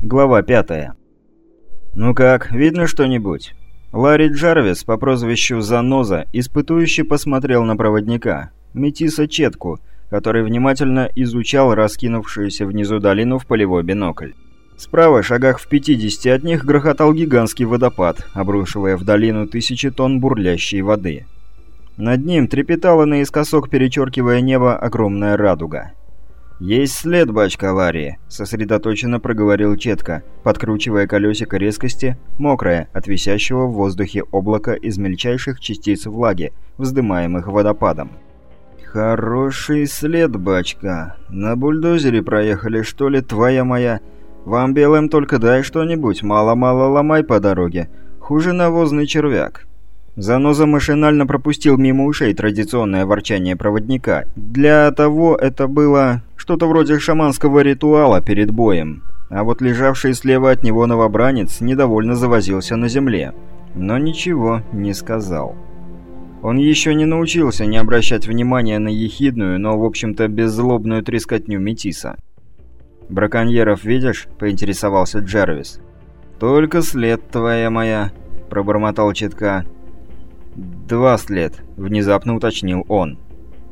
Глава 5. «Ну как, видно что-нибудь?» Ларри Джарвис по прозвищу Заноза испытующе посмотрел на проводника, Метиса Четку, который внимательно изучал раскинувшуюся внизу долину в полевой бинокль. Справа, шагах в 50 от них, грохотал гигантский водопад, обрушивая в долину тысячи тонн бурлящей воды. Над ним трепетала наискосок, перечеркивая небо, огромная радуга. «Есть след, бачка Ларри», — сосредоточенно проговорил Четко, подкручивая колесико резкости, мокрое от висящего в воздухе облака из мельчайших частиц влаги, вздымаемых водопадом. «Хороший след, бачка. На бульдозере проехали, что ли, твоя моя? Вам, белым, только дай что-нибудь, мало-мало ломай по дороге. Хуже навозный червяк». Заноза машинально пропустил мимо ушей традиционное ворчание проводника. Для того это было что-то вроде шаманского ритуала перед боем. А вот лежавший слева от него новобранец недовольно завозился на земле. Но ничего не сказал. Он еще не научился не обращать внимания на ехидную, но, в общем-то, беззлобную трескотню Метиса. «Браконьеров видишь?» – поинтересовался Джервис. «Только след твоя моя», – пробормотал Читка. «Два след», — внезапно уточнил он.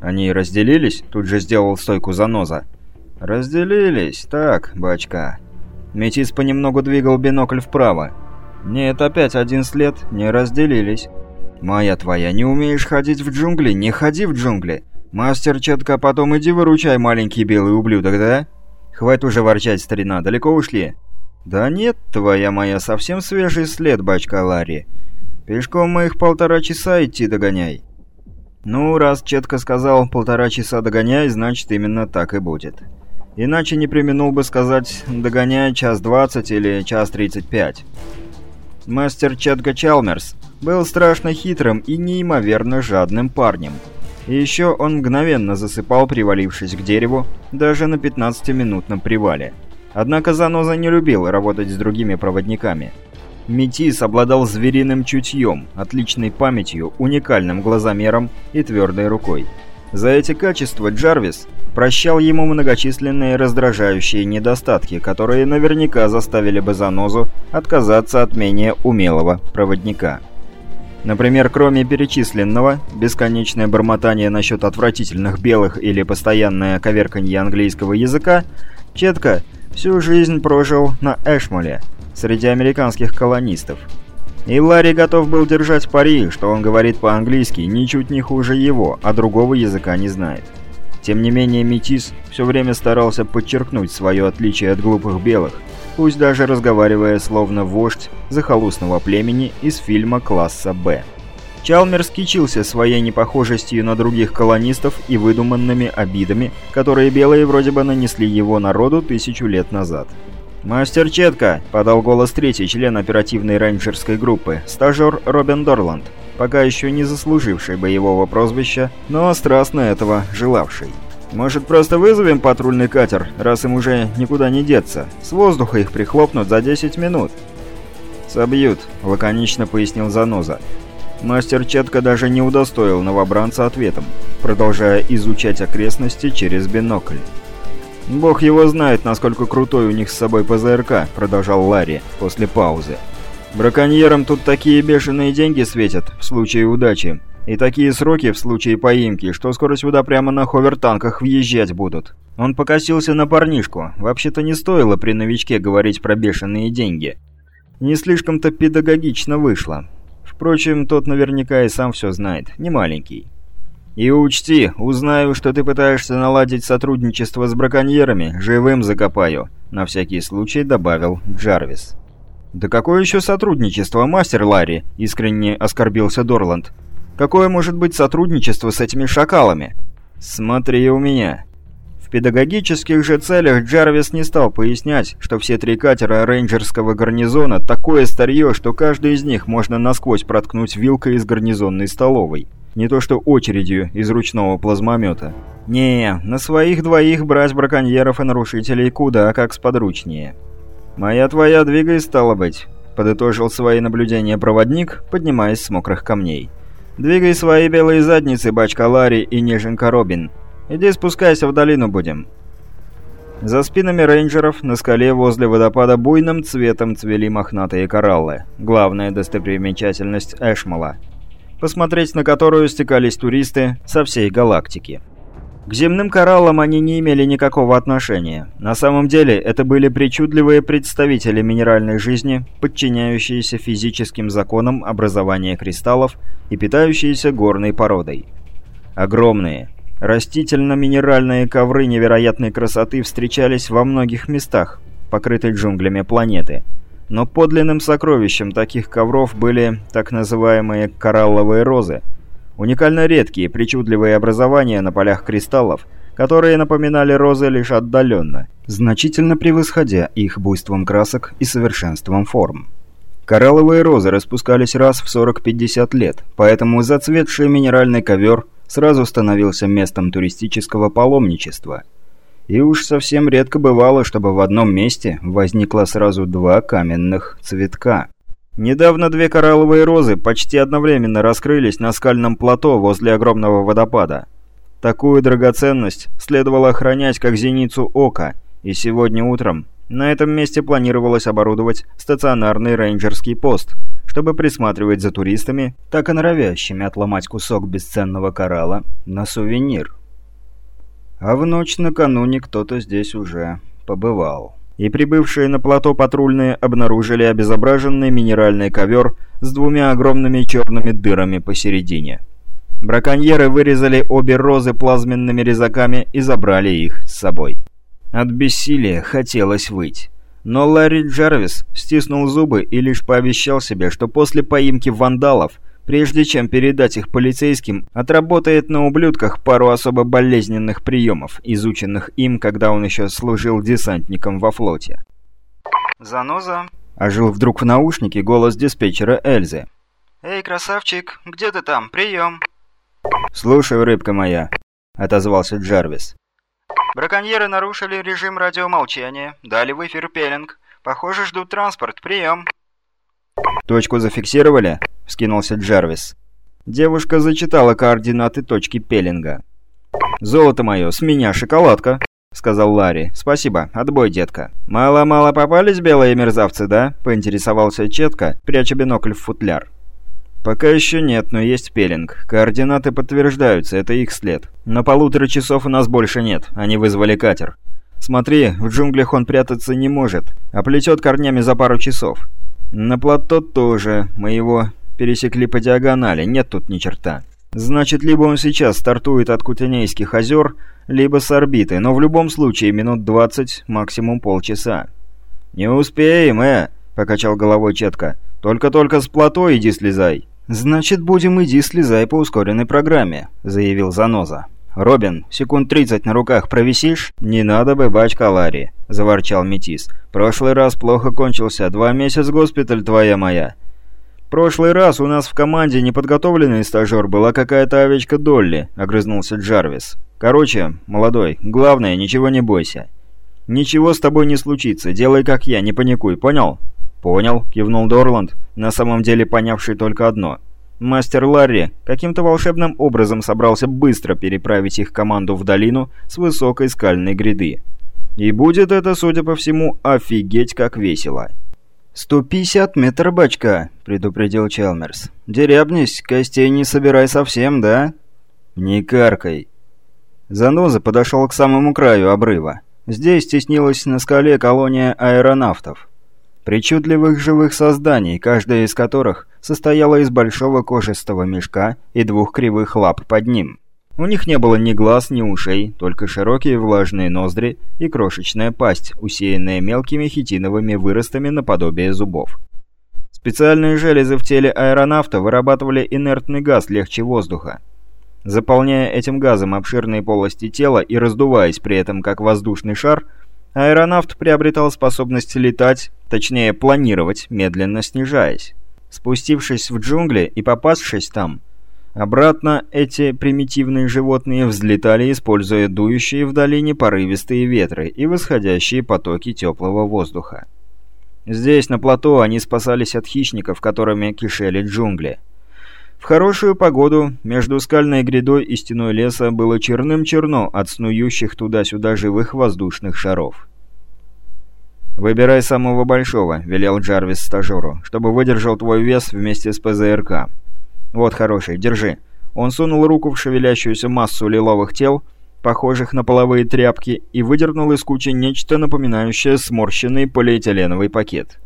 «Они разделились?» — тут же сделал стойку заноза. «Разделились, так, бачка». Метис понемногу двигал бинокль вправо. «Нет, опять один след, не разделились». «Моя твоя, не умеешь ходить в джунгли? Не ходи в джунгли! Мастер Четко, потом иди выручай, маленький белый ублюдок, да?» «Хватит уже ворчать, старина, далеко ушли?» «Да нет, твоя моя, совсем свежий след, бачка Ларри. Пешком мы их полтора часа идти догоняй. Ну, раз Четко сказал полтора часа догоняй, значит именно так и будет. Иначе не применул бы сказать «догоняй час двадцать» или «час тридцать пять». Мастер Четко Чалмерс был страшно хитрым и неимоверно жадным парнем. И еще он мгновенно засыпал, привалившись к дереву, даже на 15-минутном привале. Однако Заноза не любил работать с другими проводниками – Метис обладал звериным чутьем, отличной памятью, уникальным глазомером и твердой рукой. За эти качества Джарвис прощал ему многочисленные раздражающие недостатки, которые наверняка заставили бы Занозу отказаться от менее умелого проводника. Например, кроме перечисленного, бесконечное бормотание насчет отвратительных белых или постоянное коверканье английского языка, Четко всю жизнь прожил на Эшмоле – среди американских колонистов. И Ларри готов был держать пари, что он говорит по-английски ничуть не хуже его, а другого языка не знает. Тем не менее, Метис все время старался подчеркнуть свое отличие от глупых белых, пусть даже разговаривая словно вождь захолустного племени из фильма класса «Б». Чалмерс кичился своей непохожестью на других колонистов и выдуманными обидами, которые белые вроде бы нанесли его народу тысячу лет назад. «Мастер Четко!» — подал голос третий член оперативной рейнджерской группы, стажер Робин Дорланд, пока еще не заслуживший боевого прозвища, но страстно этого желавший. «Может, просто вызовем патрульный катер, раз им уже никуда не деться? С воздуха их прихлопнут за 10 минут». «Собьют», — лаконично пояснил Заноза. Мастер Четко даже не удостоил новобранца ответом, продолжая изучать окрестности через бинокль. «Бог его знает, насколько крутой у них с собой ПЗРК», — продолжал Ларри после паузы. «Браконьерам тут такие бешеные деньги светят в случае удачи, и такие сроки в случае поимки, что скоро сюда прямо на ховертанках въезжать будут». Он покосился на парнишку. Вообще-то не стоило при новичке говорить про бешеные деньги. Не слишком-то педагогично вышло. Впрочем, тот наверняка и сам все знает, не маленький. И учти, узнаю, что ты пытаешься наладить сотрудничество с браконьерами, живым закопаю», — на всякий случай добавил Джарвис. «Да какое еще сотрудничество, мастер Ларри?» — искренне оскорбился Дорланд. «Какое может быть сотрудничество с этими шакалами?» «Смотри у меня». Педагогических же целях Джарвис не стал пояснять, что все три катера рейнджерского гарнизона такое старье, что каждый из них можно насквозь проткнуть вилкой из гарнизонной столовой. Не то что очередью из ручного плазмомета. Не, на своих двоих брать браконьеров и нарушителей куда как сподручнее. «Моя твоя двигай, стало быть», — подытожил свои наблюдения проводник, поднимаясь с мокрых камней. «Двигай свои белые задницы, бачка Ларри и неженка Робин. Иди спускайся в долину будем». За спинами рейнджеров на скале возле водопада буйным цветом цвели мохнатые кораллы, главная достопримечательность Эшмала, посмотреть на которую стекались туристы со всей галактики. К земным кораллам они не имели никакого отношения. На самом деле, это были причудливые представители минеральной жизни, подчиняющиеся физическим законам образования кристаллов и питающиеся горной породой. Огромные, Растительно-минеральные ковры невероятной красоты встречались во многих местах, покрытой джунглями планеты. Но подлинным сокровищем таких ковров были так называемые коралловые розы. Уникально редкие, причудливые образования на полях кристаллов, которые напоминали розы лишь отдаленно, значительно превосходя их буйством красок и совершенством форм. Коралловые розы распускались раз в 40-50 лет, поэтому зацветший минеральный ковер – сразу становился местом туристического паломничества. И уж совсем редко бывало, чтобы в одном месте возникло сразу два каменных цветка. Недавно две коралловые розы почти одновременно раскрылись на скальном плато возле огромного водопада. Такую драгоценность следовало охранять как зеницу ока, и сегодня утром на этом месте планировалось оборудовать стационарный рейнджерский пост – чтобы присматривать за туристами, так и норовящими отломать кусок бесценного коралла на сувенир. А в ночь накануне кто-то здесь уже побывал. И прибывшие на плато патрульные обнаружили обезображенный минеральный ковер с двумя огромными черными дырами посередине. Браконьеры вырезали обе розы плазменными резаками и забрали их с собой. От бессилия хотелось выть. Но Ларри Джарвис стиснул зубы и лишь пообещал себе, что после поимки вандалов, прежде чем передать их полицейским, отработает на ублюдках пару особо болезненных приемов, изученных им, когда он еще служил десантником во флоте. «Заноза?» – ожил вдруг в наушнике голос диспетчера Эльзы. «Эй, красавчик, где ты там? Прием!» «Слушаю, рыбка моя», – отозвался Джарвис. Браконьеры нарушили режим радиомолчания, дали в эфир пеленг. Похоже, ждут транспорт. Прием. «Точку зафиксировали?» — вскинулся Джарвис. Девушка зачитала координаты точки пеленга. «Золото мое, с меня шоколадка», — сказал Ларри. «Спасибо. Отбой, детка». «Мало-мало попались белые мерзавцы, да?» — поинтересовался Четко, пряча бинокль в футляр. «Пока еще нет, но есть пелинг. Координаты подтверждаются, это их след. Но полутора часов у нас больше нет, они вызвали катер. Смотри, в джунглях он прятаться не может, а плетет корнями за пару часов. На плато тоже, мы его пересекли по диагонали, нет тут ни черта. Значит, либо он сейчас стартует от Кутенейских озер, либо с орбиты, но в любом случае минут 20, максимум полчаса». «Не успеем, э!» — покачал головой Четко. «Только-только с плато иди слезай». «Значит, будем иди слезай по ускоренной программе», — заявил Заноза. «Робин, секунд тридцать на руках провисишь?» «Не надо бы, бачка Ларри», — заворчал Метис. «Прошлый раз плохо кончился. Два месяца госпиталь твоя моя». «Прошлый раз у нас в команде неподготовленный стажер была какая-то овечка Долли», — огрызнулся Джарвис. «Короче, молодой, главное, ничего не бойся. Ничего с тобой не случится, делай как я, не паникуй, понял?» «Понял», — кивнул Дорланд, на самом деле понявший только одно. Мастер Ларри каким-то волшебным образом собрался быстро переправить их команду в долину с высокой скальной гряды. И будет это, судя по всему, офигеть как весело. «Сто пятьдесят метров, бачка», — предупредил Челмерс. «Дерябнись, костей не собирай совсем, да?» «Не каркай». Заноза подошел к самому краю обрыва. Здесь теснилась на скале колония аэронавтов причудливых живых созданий, каждая из которых состояла из большого кожистого мешка и двух кривых лап под ним. У них не было ни глаз, ни ушей, только широкие влажные ноздри и крошечная пасть, усеянная мелкими хитиновыми выростами наподобие зубов. Специальные железы в теле аэронавта вырабатывали инертный газ легче воздуха. Заполняя этим газом обширные полости тела и раздуваясь при этом как воздушный шар – Аэронавт приобретал способность летать, точнее планировать, медленно снижаясь. Спустившись в джунгли и попавшись там, обратно эти примитивные животные взлетали, используя дующие в долине порывистые ветры и восходящие потоки теплого воздуха. Здесь, на плато, они спасались от хищников, которыми кишели джунгли. В хорошую погоду между скальной грядой и стеной леса было черным-черно от снующих туда-сюда живых воздушных шаров. «Выбирай самого большого», — велел Джарвис стажеру, «чтобы выдержал твой вес вместе с ПЗРК. Вот хороший, держи». Он сунул руку в шевелящуюся массу лиловых тел, похожих на половые тряпки, и выдернул из кучи нечто напоминающее сморщенный полиэтиленовый пакет.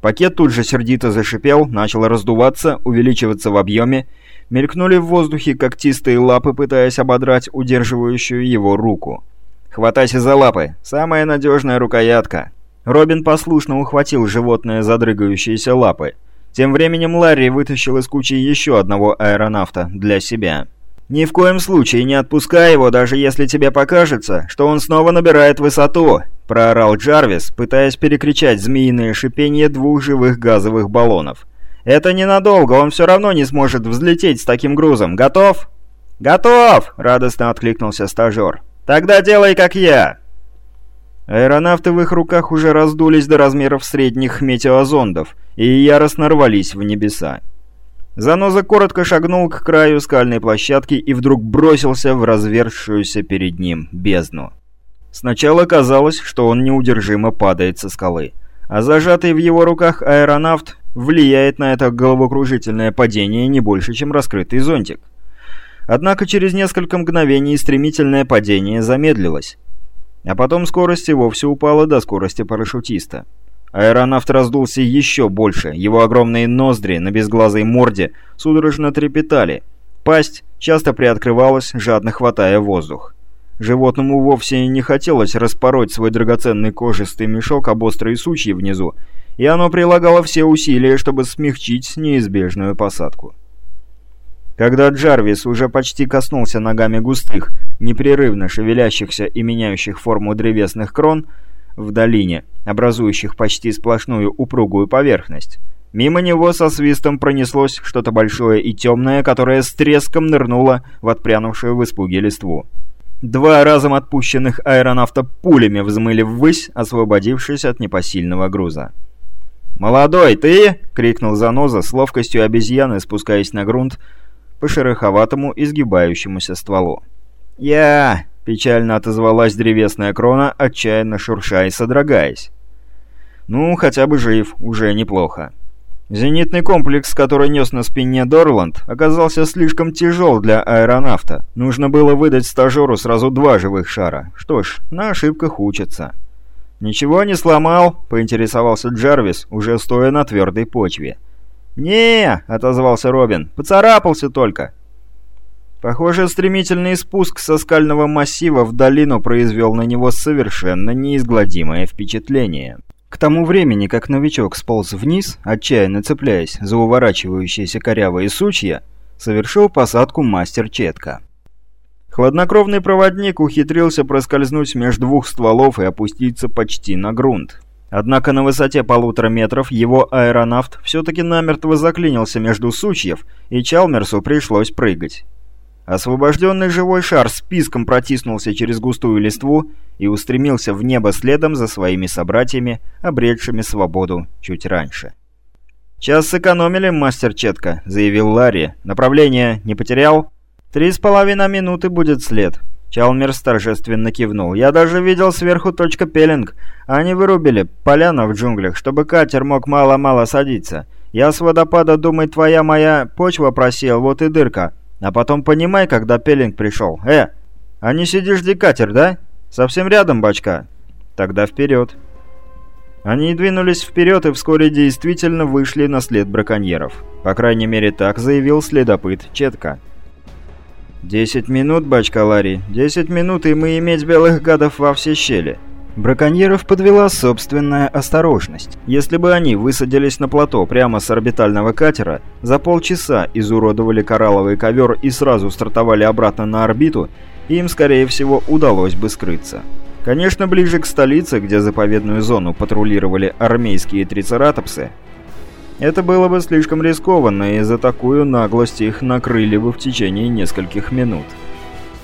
Пакет тут же сердито зашипел, начал раздуваться, увеличиваться в объеме, мелькнули в воздухе когтистые лапы, пытаясь ободрать удерживающую его руку. «Хватайся за лапы! Самая надежная рукоятка!» Робин послушно ухватил животное за дрыгающиеся лапы. Тем временем Ларри вытащил из кучи еще одного аэронавта для себя. «Ни в коем случае не отпускай его, даже если тебе покажется, что он снова набирает высоту!» – проорал Джарвис, пытаясь перекричать змеиное шипение двух живых газовых баллонов. «Это ненадолго, он все равно не сможет взлететь с таким грузом. Готов?» «Готов!» – радостно откликнулся стажер. «Тогда делай, как я!» Аэронавты в их руках уже раздулись до размеров средних метеозондов и яростно рвались в небеса. Заноза коротко шагнул к краю скальной площадки и вдруг бросился в развершуюся перед ним бездну. Сначала казалось, что он неудержимо падает со скалы, а зажатый в его руках аэронавт влияет на это головокружительное падение не больше, чем раскрытый зонтик. Однако через несколько мгновений стремительное падение замедлилось, а потом скорость и вовсе упала до скорости парашютиста. Аэронавт раздулся еще больше, его огромные ноздри на безглазой морде судорожно трепетали. Пасть часто приоткрывалась, жадно хватая воздух. Животному вовсе не хотелось распороть свой драгоценный кожистый мешок об острые сучьи внизу, и оно прилагало все усилия, чтобы смягчить неизбежную посадку. Когда Джарвис уже почти коснулся ногами густых, непрерывно шевелящихся и меняющих форму древесных крон, в долине, образующих почти сплошную упругую поверхность. Мимо него со свистом пронеслось что-то большое и темное, которое с треском нырнуло в отпрянувшую в испуге листву. Два разом отпущенных аэронавта пулями взмыли ввысь, освободившись от непосильного груза. «Молодой, ты!» — крикнул Заноза с ловкостью обезьяны, спускаясь на грунт по шероховатому изгибающемуся стволу. «Я!» Печально отозвалась древесная крона, отчаянно шурша и содрогаясь. «Ну, хотя бы жив, уже неплохо». Зенитный комплекс, который нес на спине Дорланд, оказался слишком тяжел для аэронавта. Нужно было выдать стажеру сразу два живых шара. Что ж, на ошибках учатся. «Ничего не сломал?» — поинтересовался Джарвис, уже стоя на твердой почве. не отозвался Робин. «Поцарапался только». Похоже, стремительный спуск со скального массива в долину произвел на него совершенно неизгладимое впечатление. К тому времени, как новичок сполз вниз, отчаянно цепляясь за уворачивающиеся корявые сучья, совершил посадку мастер Четка. Хладнокровный проводник ухитрился проскользнуть между двух стволов и опуститься почти на грунт. Однако на высоте полутора метров его аэронавт все-таки намертво заклинился между сучьев, и Чалмерсу пришлось прыгать. Освобожденный живой шар списком протиснулся через густую листву и устремился в небо следом за своими собратьями, обретшими свободу чуть раньше. «Час сэкономили, мастер Четко», — заявил Ларри. «Направление не потерял?» «Три с половиной минуты будет след». Чалмерс торжественно кивнул. «Я даже видел сверху точка пелинг. Они вырубили поляна в джунглях, чтобы катер мог мало-мало садиться. Я с водопада, думаю, твоя моя почва просел, вот и дырка. А потом понимай, когда Пеллинг пришел. Э, а не сидишь декатер, да? Совсем рядом, бачка. Тогда вперед. Они двинулись вперед и вскоре действительно вышли на след браконьеров. По крайней мере, так заявил следопыт Четко. «Десять минут, бачка Ларри, десять минут, и мы иметь белых гадов во все щели». Браконьеров подвела собственная осторожность. Если бы они высадились на плато прямо с орбитального катера, за полчаса изуродовали коралловый ковер и сразу стартовали обратно на орбиту, им, скорее всего, удалось бы скрыться. Конечно, ближе к столице, где заповедную зону патрулировали армейские трицератопсы, это было бы слишком рискованно, и за такую наглость их накрыли бы в течение нескольких минут.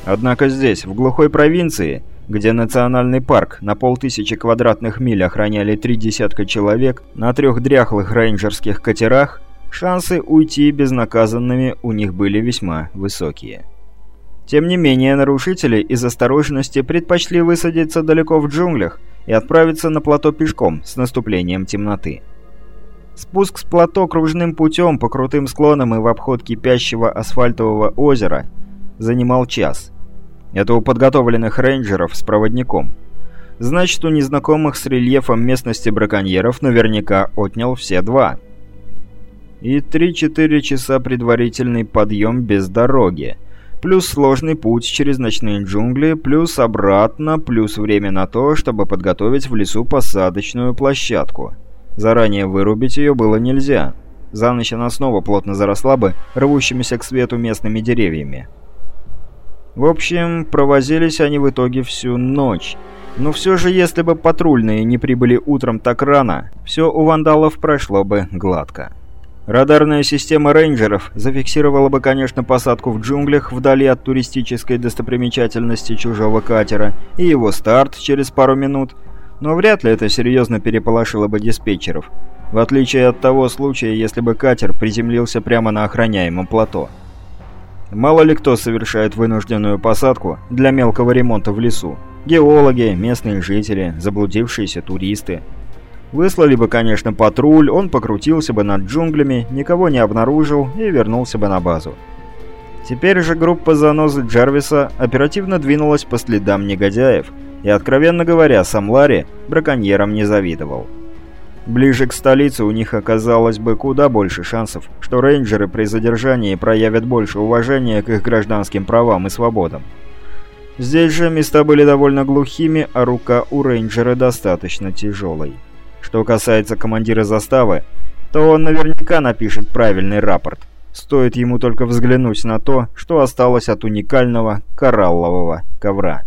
Однако здесь, в глухой провинции, где национальный парк на полтысячи квадратных миль охраняли три десятка человек на трех дряхлых рейнджерских катерах, шансы уйти безнаказанными у них были весьма высокие. Тем не менее, нарушители из осторожности предпочли высадиться далеко в джунглях и отправиться на плато пешком с наступлением темноты. Спуск с плато кружным путем по крутым склонам и в обход кипящего асфальтового озера занимал час. Это у подготовленных рейнджеров с проводником. Значит, у незнакомых с рельефом местности браконьеров наверняка отнял все два. И 3-4 часа предварительный подъем без дороги. Плюс сложный путь через ночные джунгли, плюс обратно, плюс время на то, чтобы подготовить в лесу посадочную площадку. Заранее вырубить ее было нельзя. За ночь она снова плотно заросла бы рвущимися к свету местными деревьями. В общем, провозились они в итоге всю ночь. Но все же, если бы патрульные не прибыли утром так рано, все у вандалов прошло бы гладко. Радарная система рейнджеров зафиксировала бы, конечно, посадку в джунглях вдали от туристической достопримечательности чужого катера и его старт через пару минут, но вряд ли это серьезно переполошило бы диспетчеров, в отличие от того случая, если бы катер приземлился прямо на охраняемом плато. Мало ли кто совершает вынужденную посадку для мелкого ремонта в лесу. Геологи, местные жители, заблудившиеся туристы. Выслали бы, конечно, патруль, он покрутился бы над джунглями, никого не обнаружил и вернулся бы на базу. Теперь же группа занозы Джарвиса оперативно двинулась по следам негодяев – и, откровенно говоря, сам Ларри браконьерам не завидовал. Ближе к столице у них оказалось бы куда больше шансов, что рейнджеры при задержании проявят больше уважения к их гражданским правам и свободам. Здесь же места были довольно глухими, а рука у рейнджера достаточно тяжелой. Что касается командира заставы, то он наверняка напишет правильный рапорт. Стоит ему только взглянуть на то, что осталось от уникального кораллового ковра.